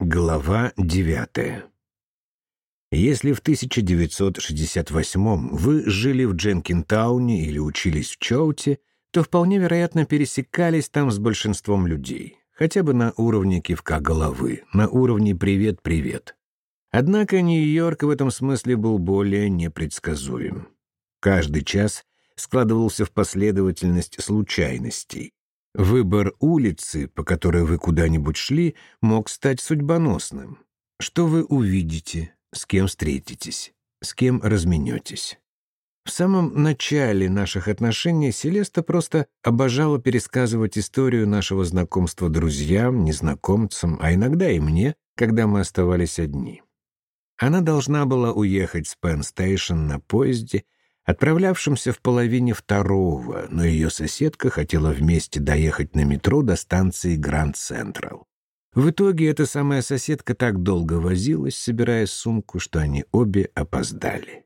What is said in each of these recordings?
Глава 9. Если в 1968 вы жили в Дженкинтауне или учились в Чоуте, то вполне вероятно пересекались там с большинством людей, хотя бы на уровне кивка головы, на уровне «привет-привет». Однако Нью-Йорк в этом смысле был более непредсказуем. Каждый час складывался в последовательность случайностей. Выбор улицы, по которой вы куда-нибудь шли, мог стать судьбоносным. Что вы увидите, с кем встретитесь, с кем разменетесь. В самом начале наших отношений Селеста просто обожала пересказывать историю нашего знакомства друзьям, незнакомцам, а иногда и мне, когда мы оставались одни. Она должна была уехать с Пенн-стейшн на поезде, отправлявшемся в половине второго, но ее соседка хотела вместе доехать на метро до станции Гранд Централ. В итоге эта самая соседка так долго возилась, собирая сумку, что они обе опоздали.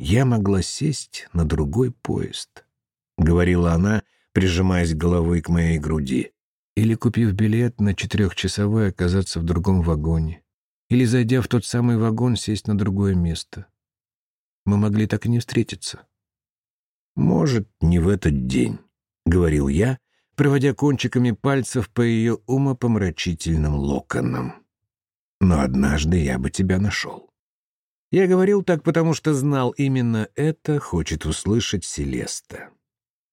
«Я могла сесть на другой поезд», — говорила она, прижимаясь головой к моей груди, «или, купив билет на четырехчасовой, оказаться в другом вагоне, или, зайдя в тот самый вагон, сесть на другое место. Мы могли так и не встретиться». «Может, не в этот день», — говорил я, проводя кончиками пальцев по ее умопомрачительным локонам. «Но однажды я бы тебя нашел». Я говорил так, потому что знал, именно это хочет услышать Селеста.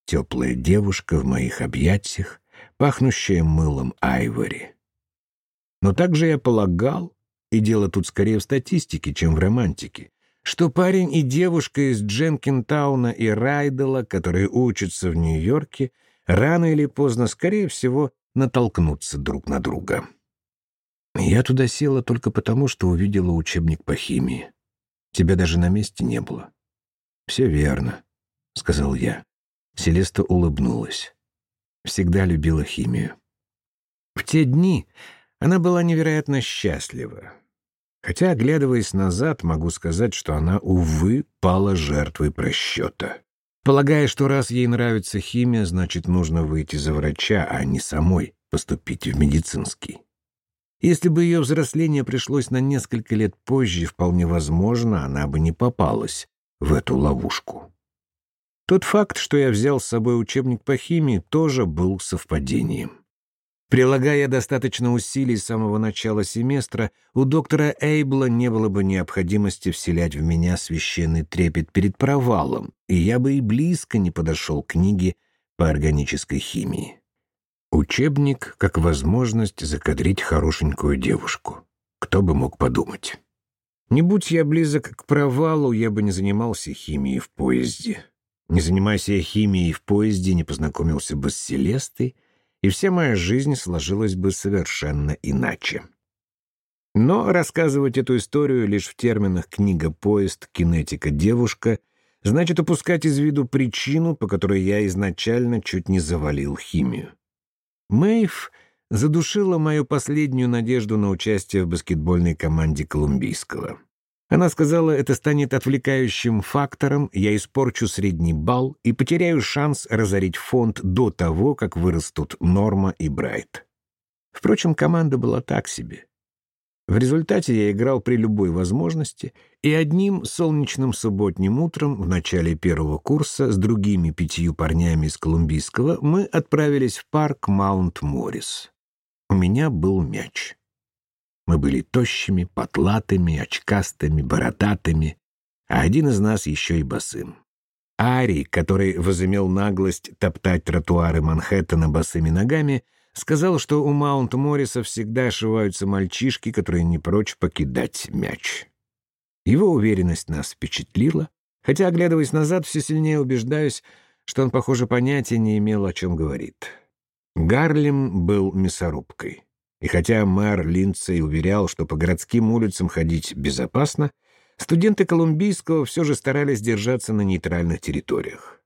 Теплая девушка в моих объятиях, пахнущая мылом айвори. Но также я полагал, и дело тут скорее в статистике, чем в романтике, что парень и девушка из Дженкинтауна и Райдела, которые учатся в Нью-Йорке, рано или поздно, скорее всего, натолкнутся друг на друга. Я туда села только потому, что увидела учебник по химии. Тебя даже на месте не было». «Все верно», — сказал я. Селеста улыбнулась. Всегда любила химию. В те дни она была невероятно счастлива. Хотя, оглядываясь назад, могу сказать, что она, увы, пала жертвой просчета. Полагая, что раз ей нравится химия, значит, нужно выйти за врача, а не самой поступить в медицинский. Если бы ее взросление пришлось на несколько лет позже, вполне возможно, она бы не попалась в эту ловушку. Тот факт, что я взял с собой учебник по химии, тоже был совпадением. Прилагая достаточно усилий с самого начала семестра, у доктора Эйбла не было бы необходимости вселять в меня священный трепет перед провалом, и я бы и близко не подошел к книге по органической химии. Учебник как возможность закадрить хорошенькую девушку. Кто бы мог подумать. Не будь я близок к провалу, я бы не занимался химией в поезде. Не занимаясь я химией в поезде, не познакомился бы с Селестой, и вся моя жизнь сложилась бы совершенно иначе. Но рассказывать эту историю лишь в терминах «книга-поезд», «кинетика девушка» значит упускать из виду причину, по которой я изначально чуть не завалил химию. Мэйв задушила мою последнюю надежду на участие в баскетбольной команде Колумбийского. Она сказала, это станет отвлекающим фактором, я испорчу средний балл и потеряю шанс разорить фонд до того, как вырастут Норма и Брайт. Впрочем, команда была так себе. В результате я играл при любой возможности, и одним солнечным субботним утром в начале первого курса с другими пятью парнями из Колумбийского мы отправились в парк Маунт-Моррис. У меня был мяч. Мы были тощими, потлатыми, очкастыми, бородатыми, а один из нас еще и босым. Ари, который возымел наглость топтать тротуары Манхэттена босыми ногами, сказал, что у Маунт-Морриса всегда ошиваются мальчишки, которые не прочь покидать мяч. Его уверенность нас впечатлила, хотя, оглядываясь назад, все сильнее убеждаюсь, что он, похоже, понятия не имел, о чем говорит. Гарлем был мясорубкой. И хотя мэр Линдсей уверял, что по городским улицам ходить безопасно, студенты Колумбийского все же старались держаться на нейтральных территориях.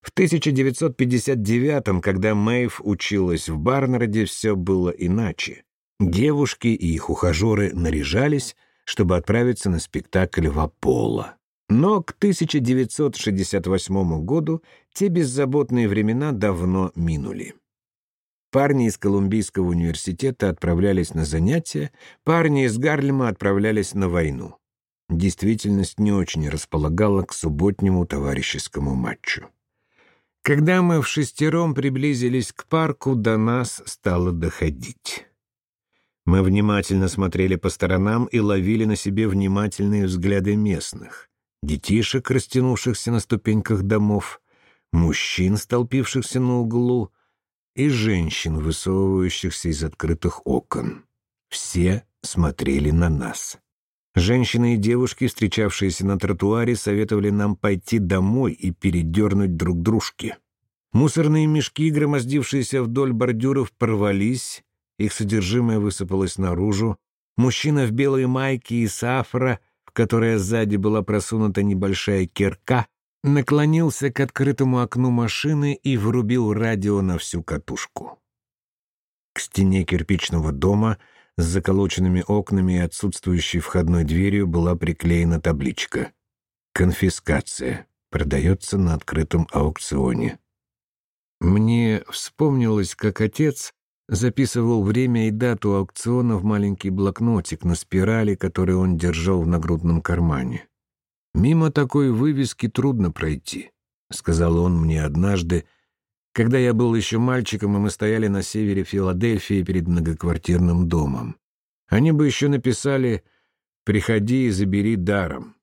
В 1959-м, когда Мэйв училась в Барнарде, все было иначе. Девушки и их ухажеры наряжались, чтобы отправиться на спектакль в Аполло. Но к 1968 году те беззаботные времена давно минули. Парни из Колумбийского университета отправлялись на занятия, парни из Гарлема отправлялись на войну. Действительность не очень располагала к субботнему товарищескому матчу. Когда мы в шестером приблизились к парку, до нас стало доходить. Мы внимательно смотрели по сторонам и ловили на себе внимательные взгляды местных. Детишек, растянувшихся на ступеньках домов, мужчин, столпившихся на углу — и женщин, высовывающихся из открытых окон. Все смотрели на нас. Женщины и девушки, встречавшиеся на тротуаре, советовали нам пойти домой и передернуть друг дружки. Мусорные мешки, громоздившиеся вдоль бордюров, порвались, их содержимое высыпалось наружу. Мужчина в белой майке и сафра, в которой сзади была просунута небольшая кирка, наклонился к открытому окну машины и врубил радио на всю катушку. К стене кирпичного дома с заколоченными окнами и отсутствующей входной дверью была приклеена табличка «Конфискация. Продается на открытом аукционе». Мне вспомнилось, как отец записывал время и дату аукциона в маленький блокнотик на спирали, который он держал в нагрудном кармане. «Мимо такой вывески трудно пройти», — сказал он мне однажды, когда я был еще мальчиком, и мы стояли на севере Филадельфии перед многоквартирным домом. Они бы еще написали «Приходи и забери даром».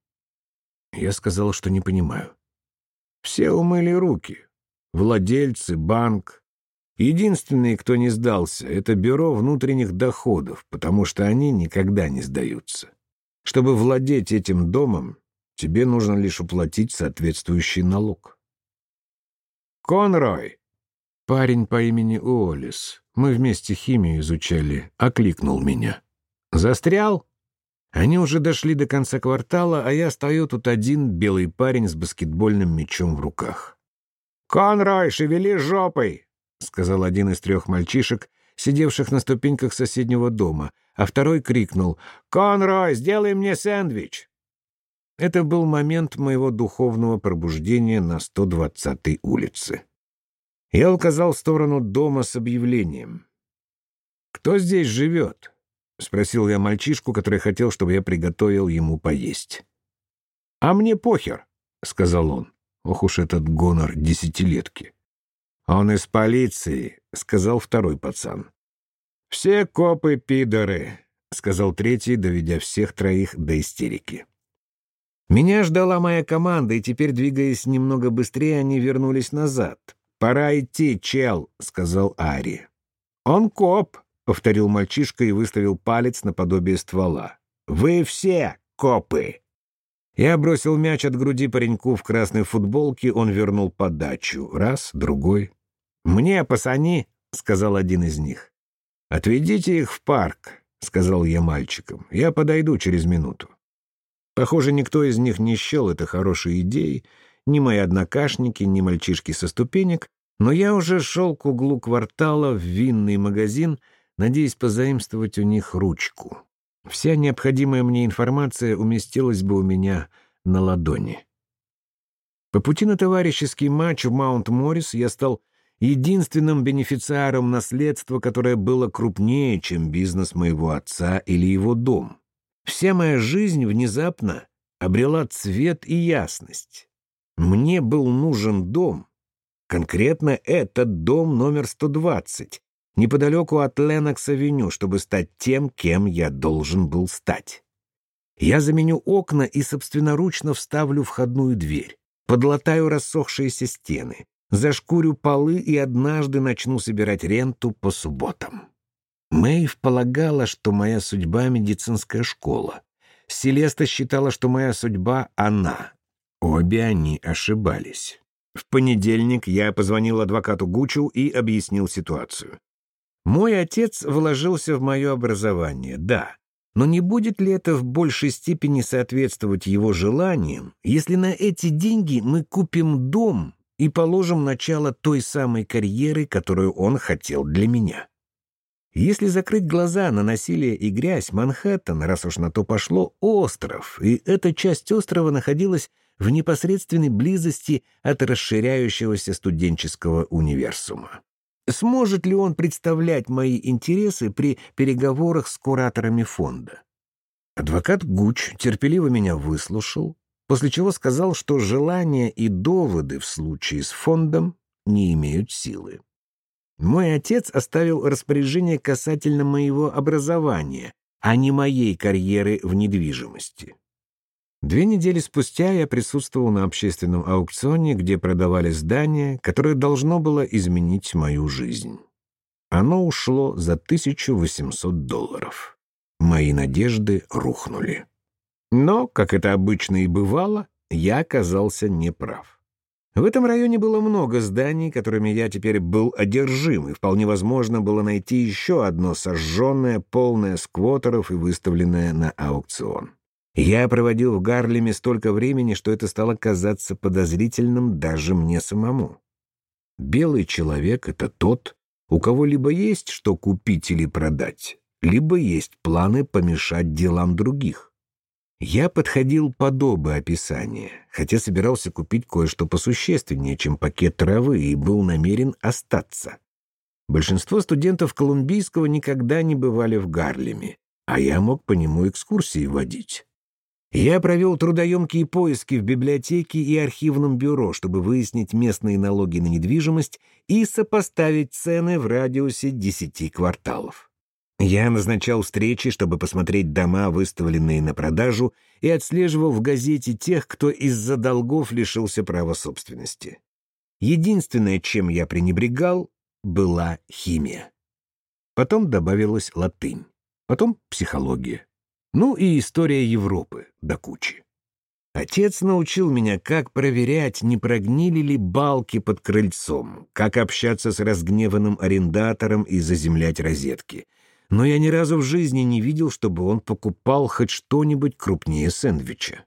Я сказал, что не понимаю. Все умыли руки. Владельцы, банк. Единственные, кто не сдался, это бюро внутренних доходов, потому что они никогда не сдаются. Чтобы владеть этим домом, Тебе нужно лишь уплатить соответствующий налог. «Конрой!» Парень по имени Уоллес, мы вместе химию изучали, окликнул меня. «Застрял?» Они уже дошли до конца квартала, а я стою тут один, белый парень с баскетбольным мячом в руках. «Конрой, шевели жопой!» — сказал один из трех мальчишек, сидевших на ступеньках соседнего дома, а второй крикнул «Конрой, сделай мне сэндвич!» Это был момент моего духовного пробуждения на 120-й улице. Я указал в сторону дома с объявлением. «Кто здесь живет?» — спросил я мальчишку, который хотел, чтобы я приготовил ему поесть. «А мне похер», — сказал он. Ох уж этот гонор десятилетки. «Он из полиции», — сказал второй пацан. «Все копы пидоры», — сказал третий, доведя всех троих до истерики. Меня ждала моя команда, и теперь, двигаясь немного быстрее, они вернулись назад. «Пора идти, чел», — сказал Ари. «Он коп», — повторил мальчишка и выставил палец наподобие ствола. «Вы все копы!» Я бросил мяч от груди пареньку в красной футболке, он вернул подачу. Раз, другой. «Мне, пацани», — сказал один из них. «Отведите их в парк», — сказал я мальчикам. «Я подойду через минуту». Похоже, никто из них не счел это хорошей идеей, ни мои однокашники, ни мальчишки со ступенек, но я уже шел к углу квартала в винный магазин, надеясь позаимствовать у них ручку. Вся необходимая мне информация уместилась бы у меня на ладони. По пути на товарищеский матч в Маунт-Моррис я стал единственным бенефициаром наследства, которое было крупнее, чем бизнес моего отца или его дом. Вся моя жизнь внезапно обрела цвет и ясность. Мне был нужен дом. Конкретно этот дом номер 120, неподалеку от Ленокс-авеню, чтобы стать тем, кем я должен был стать. Я заменю окна и собственноручно вставлю входную дверь, подлатаю рассохшиеся стены, зашкурю полы и однажды начну собирать ренту по субботам. Мэйв полагала, что моя судьба — медицинская школа. Селеста считала, что моя судьба — она. Обе они ошибались. В понедельник я позвонил адвокату Гучу и объяснил ситуацию. Мой отец вложился в мое образование, да, но не будет ли это в большей степени соответствовать его желаниям, если на эти деньги мы купим дом и положим начало той самой карьеры, которую он хотел для меня? Если закрыть глаза на насилие и грязь, Манхэттен, раз уж на то пошло, остров, и эта часть острова находилась в непосредственной близости от расширяющегося студенческого универсума. Сможет ли он представлять мои интересы при переговорах с кураторами фонда? Адвокат Гуч терпеливо меня выслушал, после чего сказал, что желания и доводы в случае с фондом не имеют силы. Мой отец оставил распоряжение касательно моего образования, а не моей карьеры в недвижимости. Две недели спустя я присутствовал на общественном аукционе, где продавали здание, которое должно было изменить мою жизнь. Оно ушло за 1800 долларов. Мои надежды рухнули. Но, как это обычно и бывало, я оказался неправ. В этом районе было много зданий, которыми я теперь был одержим, и вполне возможно было найти еще одно сожженное, полное сквотеров и выставленное на аукцион. Я проводил в Гарлеме столько времени, что это стало казаться подозрительным даже мне самому. Белый человек — это тот, у кого либо есть что купить или продать, либо есть планы помешать делам других. Я подходил под оба описания, хотя собирался купить кое-что посущественнее, чем пакет травы, и был намерен остаться. Большинство студентов Колумбийского никогда не бывали в Гарлеме, а я мог по нему экскурсии водить. Я провел трудоемкие поиски в библиотеке и архивном бюро, чтобы выяснить местные налоги на недвижимость и сопоставить цены в радиусе 10 кварталов. Я назначал встречи, чтобы посмотреть дома, выставленные на продажу, и отслеживал в газете тех, кто из-за долгов лишился права собственности. Единственное, чем я пренебрегал, была химия. Потом добавилась латынь, потом психология. Ну и история Европы до кучи. Отец научил меня, как проверять, не прогнили ли балки под крыльцом, как общаться с разгневанным арендатором и заземлять розетки. Но я ни разу в жизни не видел, чтобы он покупал хоть что-нибудь крупнее сэндвича.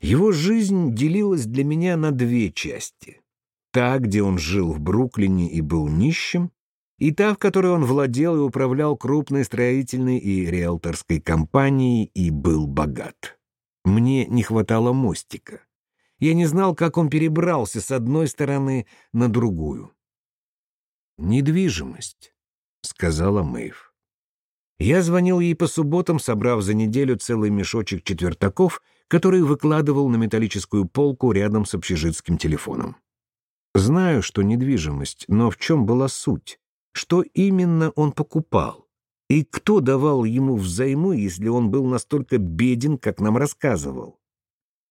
Его жизнь делилась для меня на две части. Та, где он жил в Бруклине и был нищим, и та, в которой он владел и управлял крупной строительной и риэлторской компанией и был богат. Мне не хватало мостика. Я не знал, как он перебрался с одной стороны на другую. «Недвижимость», — сказала Мэйв. Я звонил ей по субботам, собрав за неделю целый мешочек четвертаков, который выкладывал на металлическую полку рядом с общежитским телефоном. Знаю, что недвижимость, но в чем была суть? что именно он покупал, и кто давал ему взаймы, если он был настолько беден, как нам рассказывал.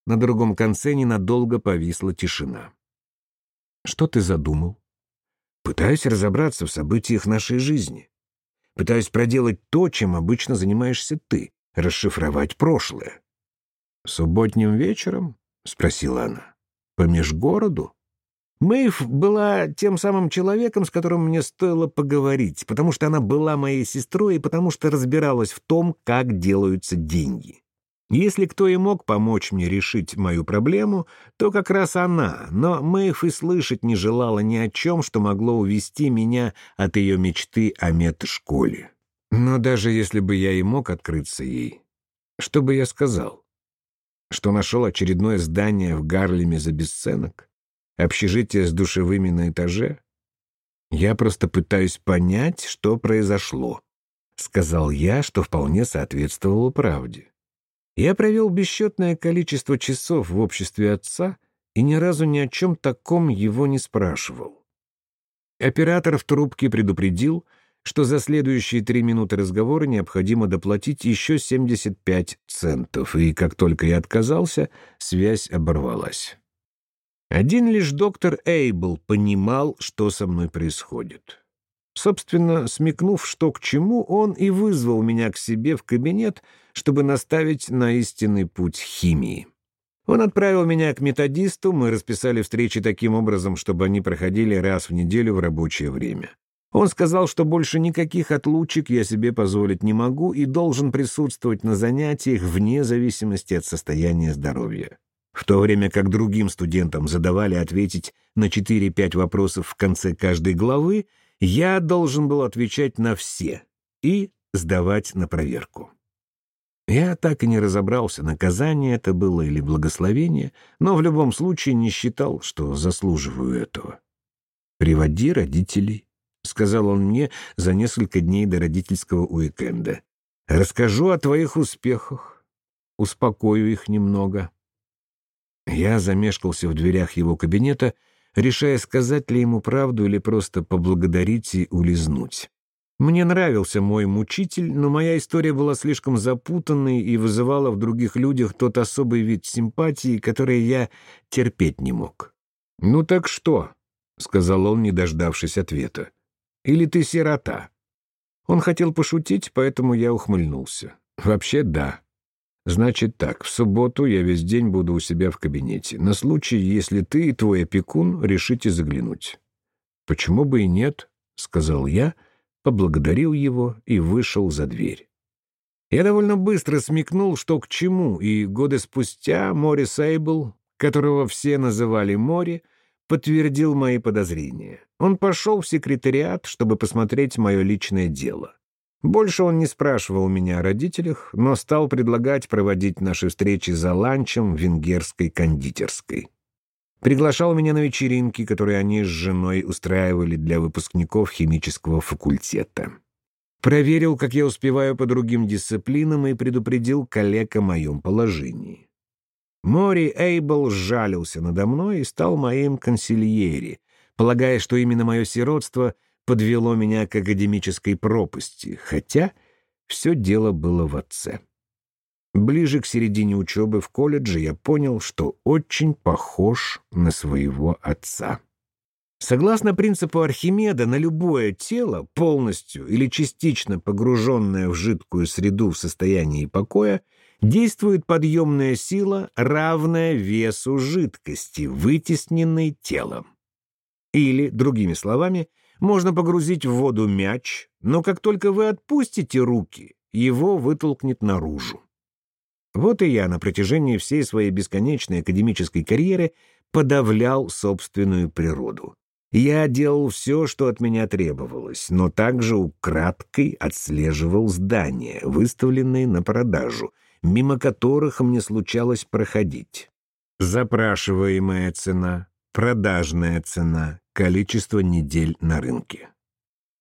На другом конце ненадолго повисла тишина. «Что ты задумал?» «Пытаюсь разобраться в событиях нашей жизни. Пытаюсь проделать то, чем обычно занимаешься ты, расшифровать прошлое». «Субботним вечером?» — спросила она. «По межгороду?» Мэйв была тем самым человеком, с которым мне стоило поговорить, потому что она была моей сестрой и потому что разбиралась в том, как делаются деньги. Если кто и мог помочь мне решить мою проблему, то как раз она, но Мэйв и слышать не желала ни о чем, что могло увести меня от ее мечты о медшколе. Но даже если бы я и мог открыться ей, что бы я сказал? Что нашел очередное здание в Гарлеме за бесценок? Общежитие с душевыми на этаже? Я просто пытаюсь понять, что произошло. Сказал я, что вполне соответствовало правде. Я провел бесчетное количество часов в обществе отца и ни разу ни о чем таком его не спрашивал. Оператор в трубке предупредил, что за следующие три минуты разговора необходимо доплатить еще 75 центов, и как только я отказался, связь оборвалась. Один лишь доктор Эйбл понимал, что со мной происходит. Собственно, смекнув, что к чему, он и вызвал меня к себе в кабинет, чтобы наставить на истинный путь химии. Он отправил меня к методисту, мы расписали встречи таким образом, чтобы они проходили раз в неделю в рабочее время. Он сказал, что больше никаких отлучек я себе позволить не могу и должен присутствовать на занятиях вне зависимости от состояния здоровья. В то время как другим студентам задавали ответить на 4-5 вопросов в конце каждой главы, я должен был отвечать на все и сдавать на проверку. Я так и не разобрался, наказание это было или благословение, но в любом случае не считал, что заслуживаю этого. «Приводи родителей», — сказал он мне за несколько дней до родительского уикенда. «Расскажу о твоих успехах, успокою их немного». Я замешкался в дверях его кабинета, решая, сказать ли ему правду или просто поблагодарить и улизнуть. Мне нравился мой мучитель, но моя история была слишком запутанной и вызывала в других людях тот особый вид симпатии, который я терпеть не мог. «Ну так что?» — сказал он, не дождавшись ответа. «Или ты сирота?» Он хотел пошутить, поэтому я ухмыльнулся. «Вообще, да. Значит так, в субботу я весь день буду у себя в кабинете, на случай, если ты и твой опекун решите заглянуть». «Почему бы и нет?» — сказал я, поблагодарил его и вышел за дверь. Я довольно быстро смекнул, что к чему, и годы спустя Морис Эйбл, которого все называли Мори, подтвердил мои подозрения. Он пошел в секретариат, чтобы посмотреть мое личное дело. Больше он не спрашивал меня о родителях, но стал предлагать проводить наши встречи за ланчем в венгерской кондитерской. Приглашал меня на вечеринки, которые они с женой устраивали для выпускников химического факультета. Проверил, как я успеваю по другим дисциплинам и предупредил коллег о моем положении. Мори Эйбл сжалился надо мной и стал моим консильери, полагая, что именно мое сиротство подвело меня к академической пропасти, хотя все дело было в отце. Ближе к середине учебы в колледже я понял, что очень похож на своего отца. Согласно принципу Архимеда, на любое тело, полностью или частично погруженное в жидкую среду в состоянии покоя, действует подъемная сила, равная весу жидкости, вытесненной телом. Или, другими словами, можно погрузить в воду мяч, но как только вы отпустите руки, его вытолкнет наружу. Вот и я на протяжении всей своей бесконечной академической карьеры подавлял собственную природу. Я делал все, что от меня требовалось, но также украдкой отслеживал здания, выставленные на продажу, мимо которых мне случалось проходить. Запрашиваемая цена, продажная цена, количество недель на рынке.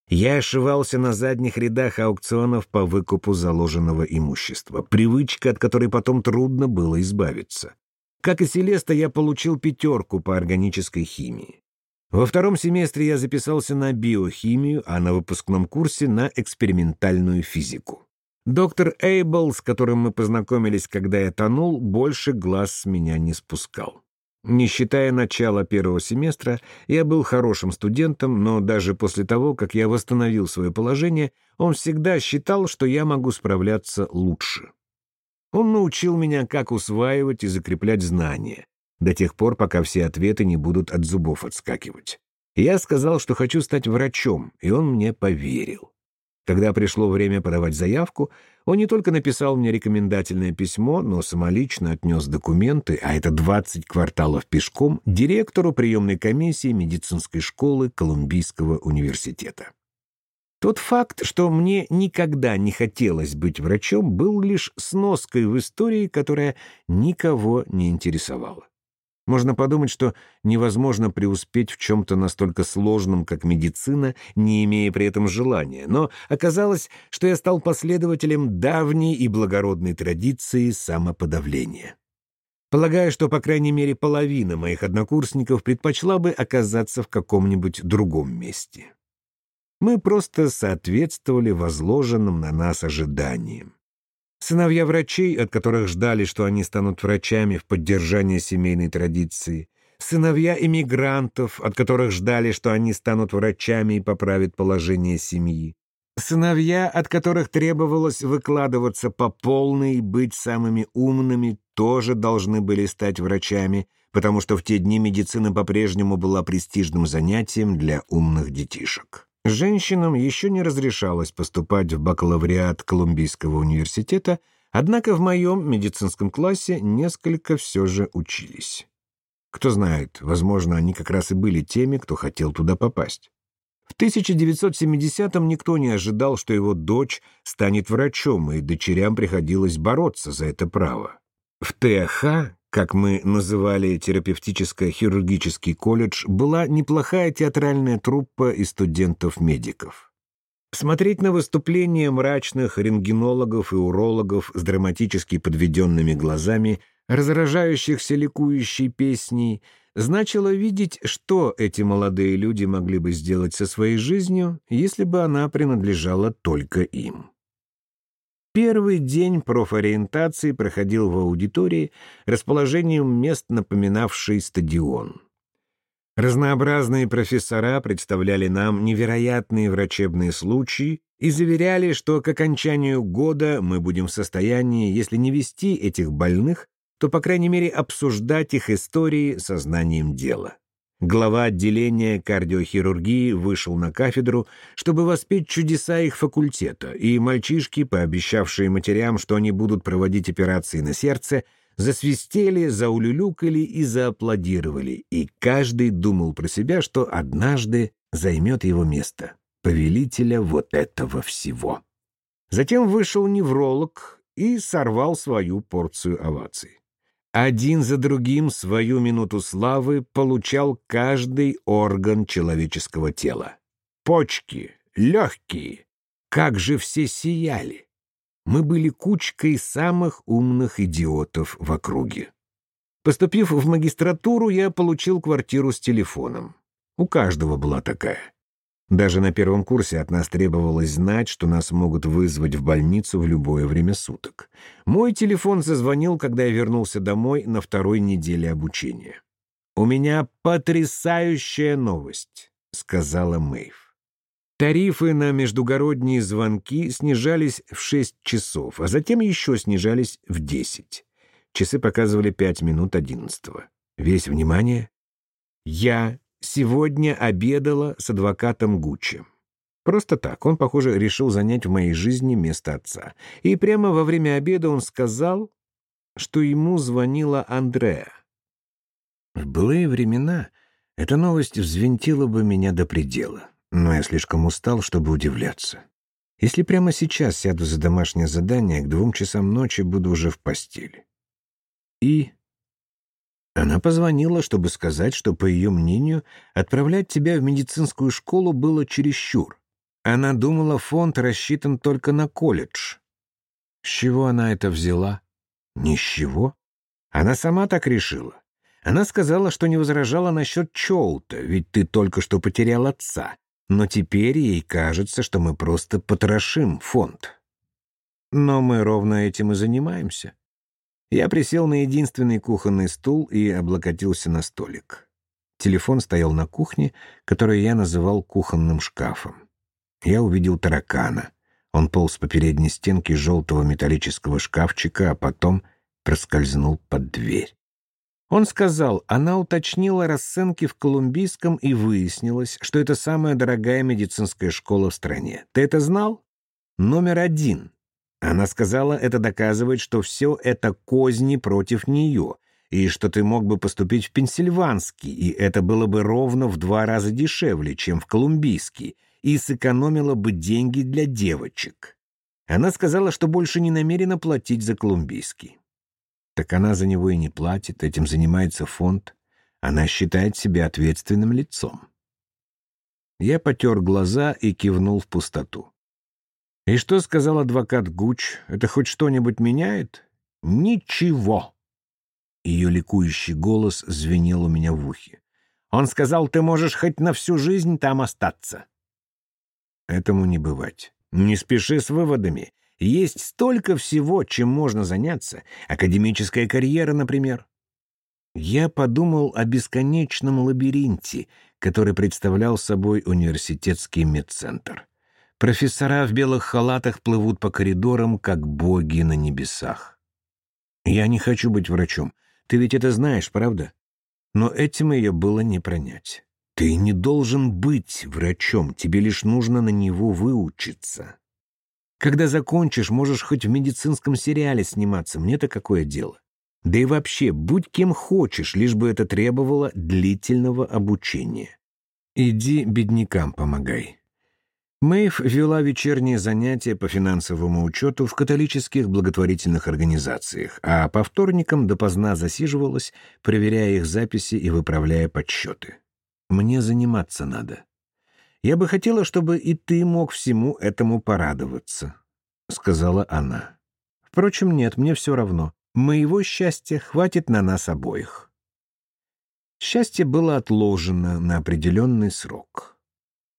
Я ошивался на задних рядах аукционов по выкупу заложенного имущества, привычка, от которой потом трудно было избавиться. Как и Селеста, я получил пятерку по органической химии. Во втором семестре я записался на биохимию, а на выпускном курсе на экспериментальную физику. Доктор Эйбл, с которым мы познакомились, когда я тонул, больше глаз с меня не спускал. Не считая начала первого семестра, я был хорошим студентом, но даже после того, как я восстановил свое положение, он всегда считал, что я могу справляться лучше. Он научил меня, как усваивать и закреплять знания, до тех пор, пока все ответы не будут от зубов отскакивать. Я сказал, что хочу стать врачом, и он мне поверил. Когда пришло время подавать заявку, он не только написал мне рекомендательное письмо, но самолично отнес документы, а это 20 кварталов пешком, директору приемной комиссии медицинской школы Колумбийского университета. Тот факт, что мне никогда не хотелось быть врачом, был лишь сноской в истории, которая никого не интересовала. Можно подумать, что невозможно преуспеть в чем-то настолько сложном, как медицина, не имея при этом желания, но оказалось, что я стал последователем давней и благородной традиции самоподавления. Полагаю, что, по крайней мере, половина моих однокурсников предпочла бы оказаться в каком-нибудь другом месте. Мы просто соответствовали возложенным на нас ожиданиям. Сыновья врачей, от которых ждали, что они станут врачами в поддержание семейной традиции. Сыновья иммигрантов, от которых ждали, что они станут врачами и поправят положение семьи. Сыновья, от которых требовалось выкладываться по полной и быть самыми умными, тоже должны были стать врачами, потому что в те дни медицина по-прежнему была престижным занятием для умных детишек. Женщинам еще не разрешалось поступать в бакалавриат Колумбийского университета, однако в моем медицинском классе несколько все же учились. Кто знает, возможно, они как раз и были теми, кто хотел туда попасть. В 1970-м никто не ожидал, что его дочь станет врачом, и дочерям приходилось бороться за это право. В ТХ как мы называли терапевтическо-хирургический колледж, была неплохая театральная труппа из студентов-медиков. Смотреть на выступления мрачных рентгенологов и урологов с драматически подведенными глазами, разражающихся ликующей песней, значило видеть, что эти молодые люди могли бы сделать со своей жизнью, если бы она принадлежала только им. Первый день профориентации проходил в аудитории, расположением мест напоминавшей стадион. Разнообразные профессора представляли нам невероятные врачебные случаи и заверяли, что к окончанию года мы будем в состоянии, если не вести этих больных, то, по крайней мере, обсуждать их истории сознанием дела. Глава отделения кардиохирургии вышел на кафедру, чтобы воспеть чудеса их факультета, и мальчишки, пообещавшие матерям, что они будут проводить операции на сердце, засвистели, заулюлюкали и зааплодировали, и каждый думал про себя, что однажды займет его место, повелителя вот этого всего. Затем вышел невролог и сорвал свою порцию оваций. Один за другим свою минуту славы получал каждый орган человеческого тела. Почки, легкие, как же все сияли! Мы были кучкой самых умных идиотов в округе. Поступив в магистратуру, я получил квартиру с телефоном. У каждого была такая. Даже на первом курсе от нас требовалось знать, что нас могут вызвать в больницу в любое время суток. Мой телефон зазвонил, когда я вернулся домой на второй неделе обучения. «У меня потрясающая новость», — сказала Мэйв. Тарифы на междугородние звонки снижались в 6 часов, а затем еще снижались в 10. Часы показывали 5 минут 11. Весь внимание. Я сегодня обедала с адвокатом Гуччи. Просто так, он, похоже, решил занять в моей жизни место отца. И прямо во время обеда он сказал, что ему звонила Андреа. В былые времена эта новость взвинтила бы меня до предела, но я слишком устал, чтобы удивляться. Если прямо сейчас сяду за домашнее задание, к двум часам ночи буду уже в постели. И она позвонила, чтобы сказать, что, по ее мнению, отправлять тебя в медицинскую школу было чересчур. Она думала, фонд рассчитан только на колледж. С чего она это взяла? Ни с чего. Она сама так решила. Она сказала, что не возражала насчет Чоута, ведь ты только что потерял отца. Но теперь ей кажется, что мы просто потрошим фонд. Но мы ровно этим и занимаемся. Я присел на единственный кухонный стул и облокотился на столик. Телефон стоял на кухне, которую я называл кухонным шкафом. Я увидел таракана. Он полз по передней стенке желтого металлического шкафчика, а потом проскользнул под дверь. Он сказал, она уточнила расценки в Колумбийском и выяснилось, что это самая дорогая медицинская школа в стране. Ты это знал? Номер один. Она сказала, это доказывает, что все это козни против нее, и что ты мог бы поступить в Пенсильванский, и это было бы ровно в два раза дешевле, чем в Колумбийский, и сэкономило бы деньги для девочек. Она сказала, что больше не намерена платить за Колумбийский. Так она за него и не платит, этим занимается фонд. Она считает себя ответственным лицом. Я потер глаза и кивнул в пустоту. И что сказал адвокат Гуч? Это хоть что-нибудь меняет? Ничего. Ее ликующий голос звенел у меня в ухе. Он сказал, ты можешь хоть на всю жизнь там остаться. Этому не бывать. Не спеши с выводами. Есть столько всего, чем можно заняться. Академическая карьера, например. Я подумал о бесконечном лабиринте, который представлял собой университетский медцентр. Профессора в белых халатах плывут по коридорам, как боги на небесах. Я не хочу быть врачом. Ты ведь это знаешь, правда? Но этим ее было не пронять. Ты не должен быть врачом, тебе лишь нужно на него выучиться. Когда закончишь, можешь хоть в медицинском сериале сниматься, мне-то какое дело. Да и вообще, будь кем хочешь, лишь бы это требовало длительного обучения. Иди беднякам помогай. Мэйв вела вечерние занятия по финансовому учету в католических благотворительных организациях, а по вторникам допоздна засиживалась, проверяя их записи и выправляя подсчеты. «Мне заниматься надо. Я бы хотела, чтобы и ты мог всему этому порадоваться», — сказала она. «Впрочем, нет, мне все равно. Моего счастья хватит на нас обоих». Счастье было отложено на определенный срок.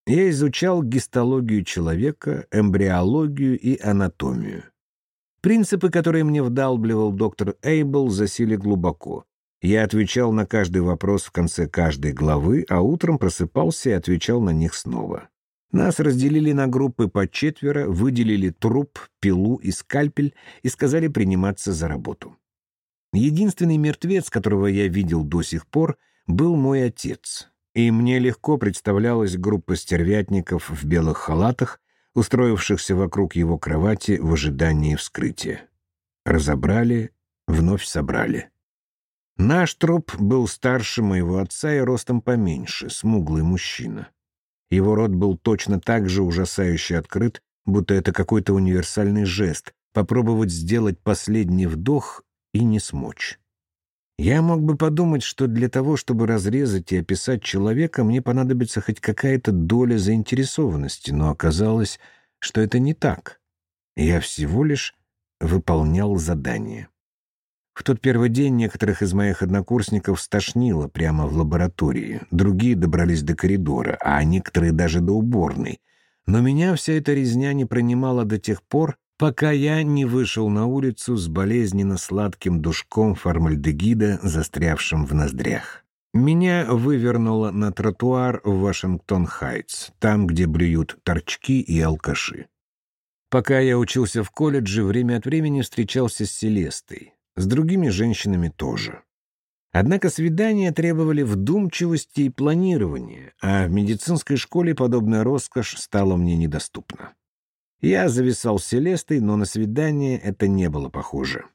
Я изучал гистологию человека, эмбриологию и анатомию. Принципы, которые мне вдалбливал доктор Эйбл, засели глубоко. Я отвечал на каждый вопрос в конце каждой главы, а утром просыпался и отвечал на них снова. Нас разделили на группы по четверо, выделили труп, пилу и скальпель и сказали приниматься за работу. Единственный мертвец, которого я видел до сих пор, был мой отец и мне легко представлялась группа стервятников в белых халатах, устроившихся вокруг его кровати в ожидании вскрытия. Разобрали, вновь собрали. Наш труп был старше моего отца и ростом поменьше, смуглый мужчина. Его рот был точно так же ужасающе открыт, будто это какой-то универсальный жест, попробовать сделать последний вдох и не смочь. Я мог бы подумать, что для того, чтобы разрезать и описать человека, мне понадобится хоть какая-то доля заинтересованности, но оказалось, что это не так. Я всего лишь выполнял задание. В тот первый день некоторых из моих однокурсников стошнило прямо в лаборатории, другие добрались до коридора, а некоторые даже до уборной. Но меня вся эта резня не принимала до тех пор, пока я не вышел на улицу с болезненно сладким душком формальдегида, застрявшим в ноздрях. Меня вывернуло на тротуар в Вашингтон-Хайтс, там, где блюют торчки и алкаши. Пока я учился в колледже, время от времени встречался с Селестой, с другими женщинами тоже. Однако свидания требовали вдумчивости и планирования, а в медицинской школе подобная роскошь стала мне недоступна. Я зависал с Селестой, но на свидание это не было похоже.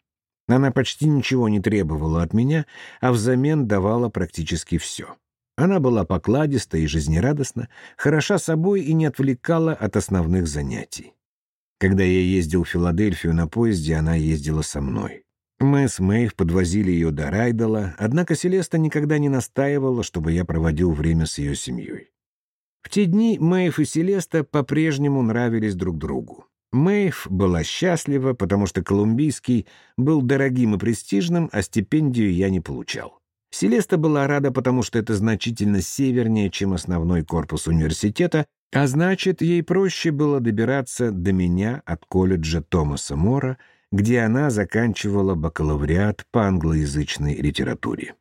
Она почти ничего не требовала от меня, а взамен давала практически все. Она была покладиста и жизнерадостна, хороша собой и не отвлекала от основных занятий. Когда я ездил в Филадельфию на поезде, она ездила со мной. Мы с Мэйв подвозили ее до Райдала, однако Селеста никогда не настаивала, чтобы я проводил время с ее семьей. В те дни Мэйв и Селеста по-прежнему нравились друг другу. Мэйв была счастлива, потому что колумбийский был дорогим и престижным, а стипендию я не получал. Селеста была рада, потому что это значительно севернее, чем основной корпус университета, а значит, ей проще было добираться до меня от колледжа Томаса Мора, где она заканчивала бакалавриат по англоязычной литературе.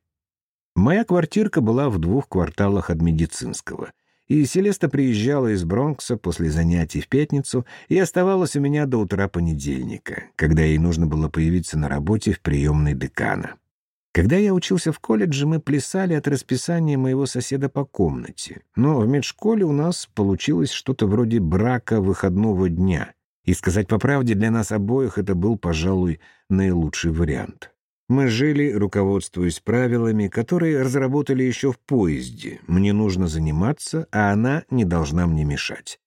Моя квартирка была в двух кварталах от медицинского — и Селеста приезжала из Бронкса после занятий в пятницу и оставалась у меня до утра понедельника, когда ей нужно было появиться на работе в приемной декана. Когда я учился в колледже, мы плясали от расписания моего соседа по комнате, но в медшколе у нас получилось что-то вроде брака выходного дня, и, сказать по правде, для нас обоих это был, пожалуй, наилучший вариант. Мы жили, руководствуясь правилами, которые разработали еще в поезде. Мне нужно заниматься, а она не должна мне мешать.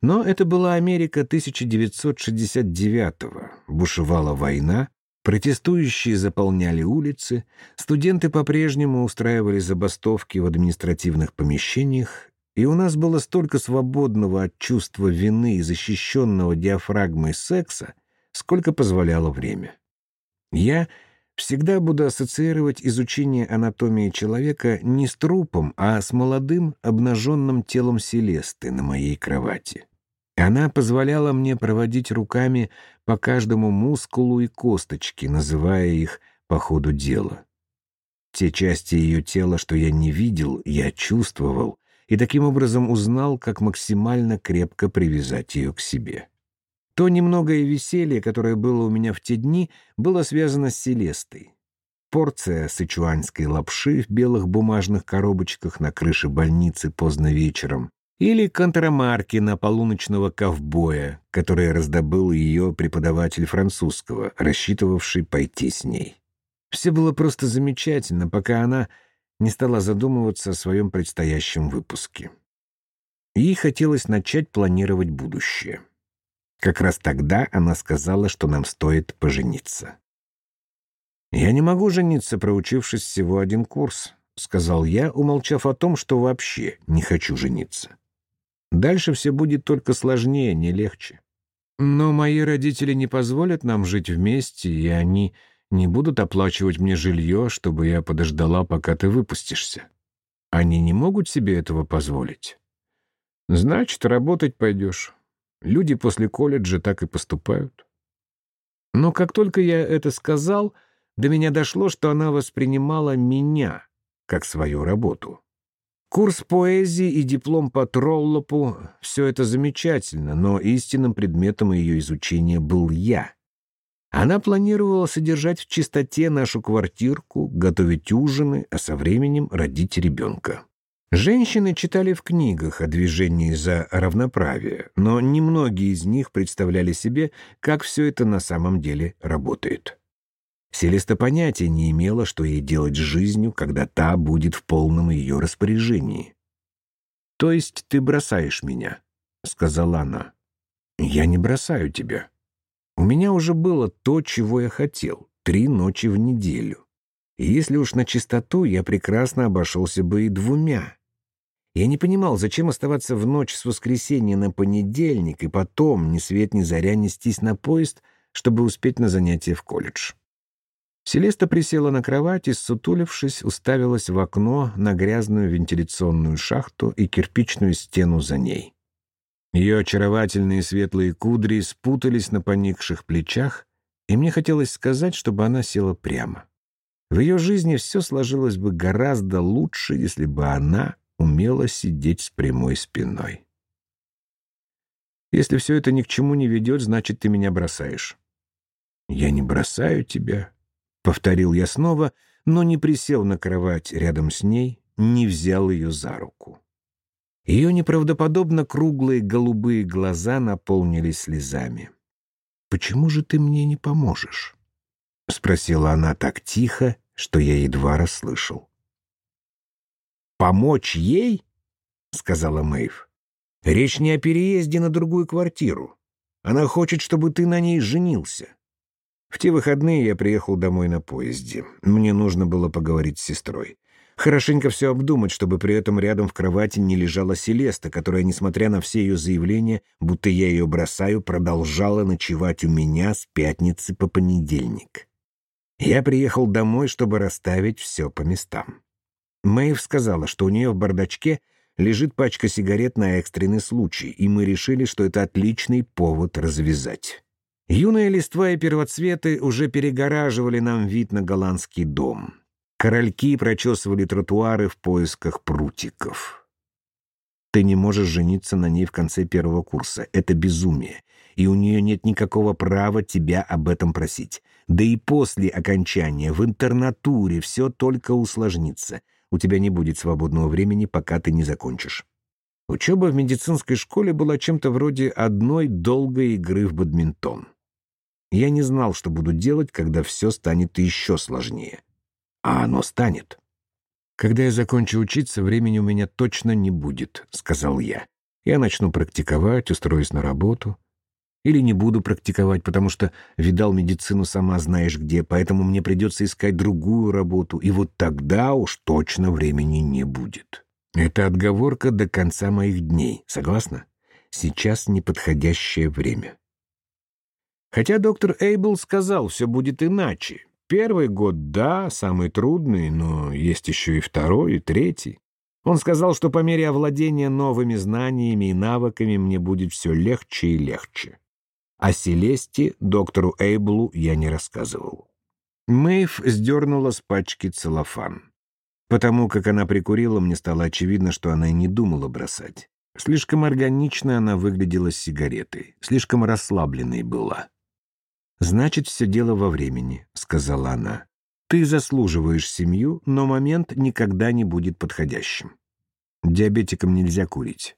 Но это была Америка 1969-го. Бушевала война, протестующие заполняли улицы, студенты по-прежнему устраивали забастовки в административных помещениях, и у нас было столько свободного от чувства вины и защищенного диафрагмой секса, сколько позволяло время. Я — Всегда буду ассоциировать изучение анатомии человека не с трупом, а с молодым обнаженным телом Селесты на моей кровати. Она позволяла мне проводить руками по каждому мускулу и косточке, называя их по ходу дела. Те части ее тела, что я не видел, я чувствовал, и таким образом узнал, как максимально крепко привязать ее к себе. То немногое веселье, которое было у меня в те дни, было связано с Селестой. Порция сычуанской лапши в белых бумажных коробочках на крыше больницы поздно вечером или контрамарки на полуночного ковбоя, который раздобыл ее преподаватель французского, рассчитывавший пойти с ней. Все было просто замечательно, пока она не стала задумываться о своем предстоящем выпуске. Ей хотелось начать планировать будущее. Как раз тогда она сказала, что нам стоит пожениться. «Я не могу жениться, проучившись всего один курс», — сказал я, умолчав о том, что вообще не хочу жениться. «Дальше все будет только сложнее, не легче. Но мои родители не позволят нам жить вместе, и они не будут оплачивать мне жилье, чтобы я подождала, пока ты выпустишься. Они не могут себе этого позволить. Значит, работать пойдешь. Люди после колледжа так и поступают. Но как только я это сказал, до меня дошло, что она воспринимала меня как свою работу. Курс поэзии и диплом по Троллопу — все это замечательно, но истинным предметом ее изучения был я. Она планировала содержать в чистоте нашу квартирку, готовить ужины, а со временем родить ребенка. Женщины читали в книгах о движении за равноправие, но немногие из них представляли себе, как все это на самом деле работает. Селеста понятия не имела, что ей делать с жизнью, когда та будет в полном ее распоряжении. «То есть ты бросаешь меня?» — сказала она. «Я не бросаю тебя. У меня уже было то, чего я хотел, три ночи в неделю. И если уж на чистоту, я прекрасно обошелся бы и двумя. Я не понимал, зачем оставаться в ночь с воскресенья на понедельник и потом ни свет ни заря нестись на поезд, чтобы успеть на занятия в колледж. Селеста присела на кровать и, сутулившись, уставилась в окно на грязную вентиляционную шахту и кирпичную стену за ней. Ее очаровательные светлые кудри спутались на поникших плечах, и мне хотелось сказать, чтобы она села прямо. В ее жизни все сложилось бы гораздо лучше, если бы она умела сидеть с прямой спиной. Если все это ни к чему не ведет, значит, ты меня бросаешь. Я не бросаю тебя, — повторил я снова, но не присел на кровать рядом с ней, не взял ее за руку. Ее неправдоподобно круглые голубые глаза наполнились слезами. «Почему же ты мне не поможешь?» — спросила она так тихо, что я едва расслышал. «Помочь ей?» — сказала Мэйв. «Речь не о переезде на другую квартиру. Она хочет, чтобы ты на ней женился. В те выходные я приехал домой на поезде. Мне нужно было поговорить с сестрой. Хорошенько все обдумать, чтобы при этом рядом в кровати не лежала Селеста, которая, несмотря на все ее заявления, будто я ее бросаю, продолжала ночевать у меня с пятницы по понедельник. Я приехал домой, чтобы расставить все по местам. Мэйв сказала, что у нее в бардачке лежит пачка сигарет на экстренный случай, и мы решили, что это отличный повод развязать. Юные листва и первоцветы уже перегораживали нам вид на голландский дом. Корольки прочесывали тротуары в поисках прутиков. Ты не можешь жениться на ней в конце первого курса. Это безумие. И у нее нет никакого права тебя об этом просить. Да и после окончания в интернатуре все только усложнится. У тебя не будет свободного времени, пока ты не закончишь. Учеба в медицинской школе была чем-то вроде одной долгой игры в бадминтон. Я не знал, что буду делать, когда все станет еще сложнее а оно станет. «Когда я закончу учиться, времени у меня точно не будет», — сказал я. «Я начну практиковать, устроюсь на работу. Или не буду практиковать, потому что видал медицину сама знаешь где, поэтому мне придется искать другую работу, и вот тогда уж точно времени не будет. Это отговорка до конца моих дней, согласна? Сейчас неподходящее время». Хотя доктор Эйбл сказал, все будет иначе, Первый год, да, самый трудный, но есть еще и второй, и третий. Он сказал, что по мере овладения новыми знаниями и навыками мне будет все легче и легче. О Селесте доктору Эйблу я не рассказывал. Мэйв сдернула с пачки целлофан. Потому как она прикурила, мне стало очевидно, что она и не думала бросать. Слишком органично она выглядела с сигаретой, слишком расслабленной была. «Значит, все дело во времени», — сказала она. «Ты заслуживаешь семью, но момент никогда не будет подходящим. Диабетикам нельзя курить.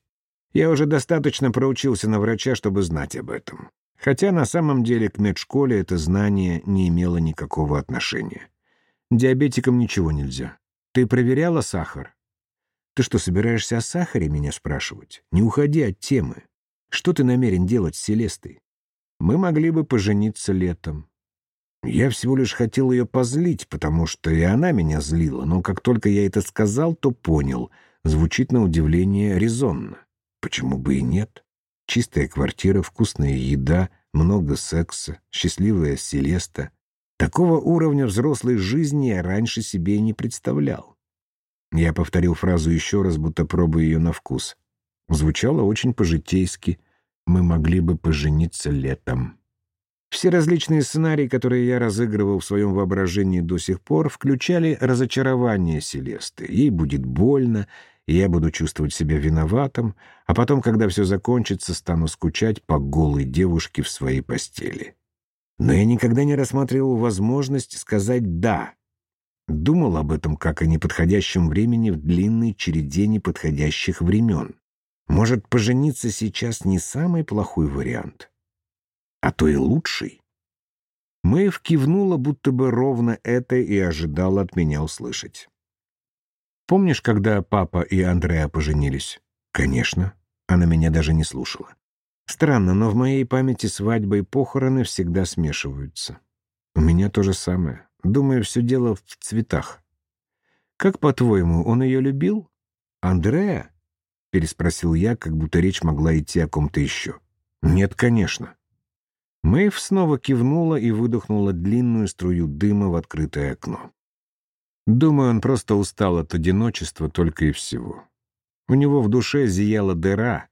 Я уже достаточно проучился на врача, чтобы знать об этом. Хотя на самом деле к медшколе это знание не имело никакого отношения. Диабетикам ничего нельзя. Ты проверяла сахар? Ты что, собираешься о сахаре меня спрашивать? Не уходи от темы. Что ты намерен делать с Селестой? Мы могли бы пожениться летом. Я всего лишь хотел ее позлить, потому что и она меня злила, но как только я это сказал, то понял. Звучит на удивление резонно. Почему бы и нет? Чистая квартира, вкусная еда, много секса, счастливая Селеста. Такого уровня взрослой жизни я раньше себе не представлял. Я повторил фразу еще раз, будто пробуя ее на вкус. Звучало очень по-житейски. «Мы могли бы пожениться летом». Все различные сценарии, которые я разыгрывал в своем воображении до сих пор, включали разочарование Селесты. Ей будет больно, и я буду чувствовать себя виноватым, а потом, когда все закончится, стану скучать по голой девушке в своей постели. Но я никогда не рассматривал возможность сказать «да». Думал об этом как о неподходящем времени в длинной череде неподходящих времен. Может, пожениться сейчас не самый плохой вариант а то и лучший. Мэйв кивнула, будто бы ровно это и ожидала от меня услышать. «Помнишь, когда папа и Андреа поженились?» «Конечно». Она меня даже не слушала. Странно, но в моей памяти свадьба и похороны всегда смешиваются. У меня то же самое. Думаю, все дело в цветах. Как, по-твоему, он ее любил? Андреа? Переспросил я, как будто речь могла идти о ком-то еще. Нет, конечно. Мэйв снова кивнула и выдохнула длинную струю дыма в открытое окно. Думаю, он просто устал от одиночества только и всего. У него в душе зияла дыра,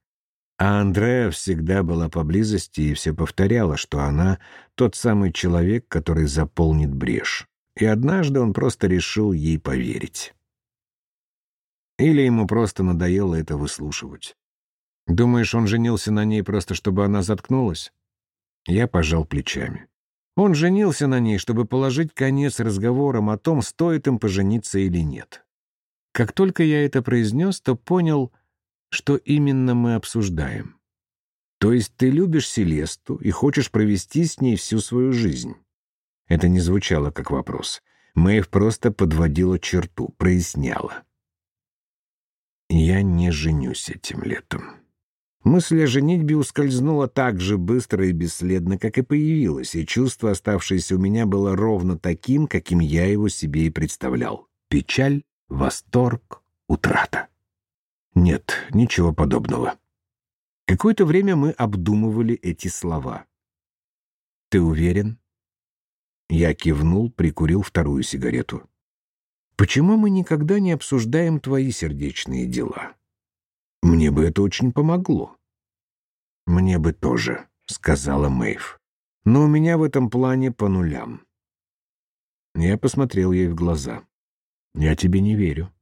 а Андреа всегда была поблизости и все повторяла, что она тот самый человек, который заполнит брешь. И однажды он просто решил ей поверить. Или ему просто надоело это выслушивать. Думаешь, он женился на ней просто, чтобы она заткнулась? Я пожал плечами. Он женился на ней, чтобы положить конец разговорам о том, стоит им пожениться или нет. Как только я это произнес, то понял, что именно мы обсуждаем. То есть ты любишь Селесту и хочешь провести с ней всю свою жизнь. Это не звучало как вопрос. Мэйв просто подводила черту, проясняла. Я не женюсь этим летом. Мысль о женитьбе ускользнула так же быстро и бесследно, как и появилась, и чувство, оставшееся у меня, было ровно таким, каким я его себе и представлял. Печаль, восторг, утрата. Нет, ничего подобного. Какое-то время мы обдумывали эти слова. «Ты уверен?» Я кивнул, прикурил вторую сигарету. «Почему мы никогда не обсуждаем твои сердечные дела?» Мне бы это очень помогло. Мне бы тоже, сказала Мэйв. Но у меня в этом плане по нулям. Я посмотрел ей в глаза. Я тебе не верю.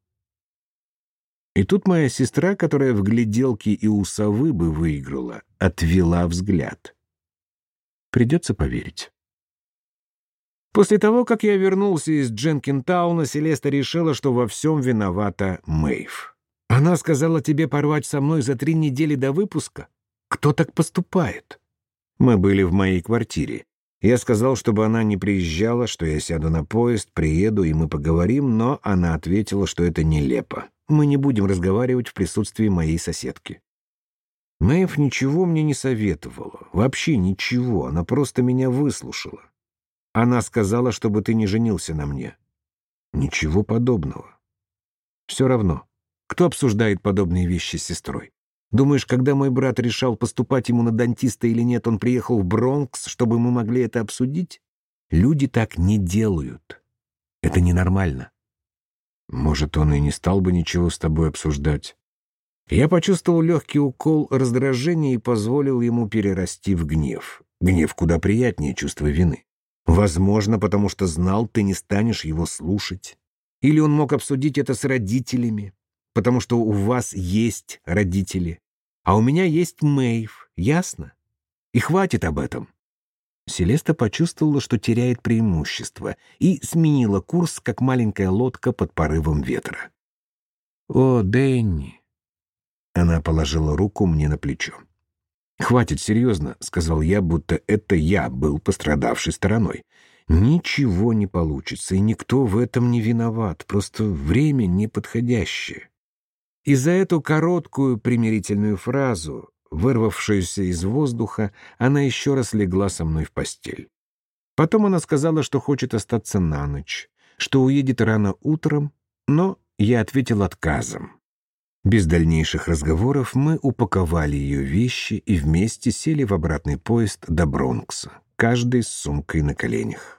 И тут моя сестра, которая в гляделке и у совы бы выиграла, отвела взгляд. Придется поверить. После того, как я вернулся из Дженкинтауна, Селеста решила, что во всем виновата Мэйв. Она сказала тебе порвать со мной за три недели до выпуска? Кто так поступает? Мы были в моей квартире. Я сказал, чтобы она не приезжала, что я сяду на поезд, приеду, и мы поговорим, но она ответила, что это нелепо. Мы не будем разговаривать в присутствии моей соседки. Мэйв ничего мне не советовала. Вообще ничего. Она просто меня выслушала. Она сказала, чтобы ты не женился на мне. Ничего подобного. Все равно. Кто обсуждает подобные вещи с сестрой? Думаешь, когда мой брат решал, поступать ему на дантиста или нет, он приехал в Бронкс, чтобы мы могли это обсудить? Люди так не делают. Это ненормально. Может, он и не стал бы ничего с тобой обсуждать. Я почувствовал легкий укол раздражения и позволил ему перерасти в гнев. Гнев куда приятнее чувства вины. Возможно, потому что знал, ты не станешь его слушать. Или он мог обсудить это с родителями потому что у вас есть родители, а у меня есть Мэйв, ясно? И хватит об этом». Селеста почувствовала, что теряет преимущество, и сменила курс, как маленькая лодка под порывом ветра. «О, Дэнни!» Она положила руку мне на плечо. «Хватит, серьезно», — сказал я, будто это я был пострадавшей стороной. «Ничего не получится, и никто в этом не виноват, просто время неподходящее. И за эту короткую примирительную фразу, вырвавшуюся из воздуха, она еще раз легла со мной в постель. Потом она сказала, что хочет остаться на ночь, что уедет рано утром, но я ответил отказом. Без дальнейших разговоров мы упаковали ее вещи и вместе сели в обратный поезд до Бронкса, каждый с сумкой на коленях.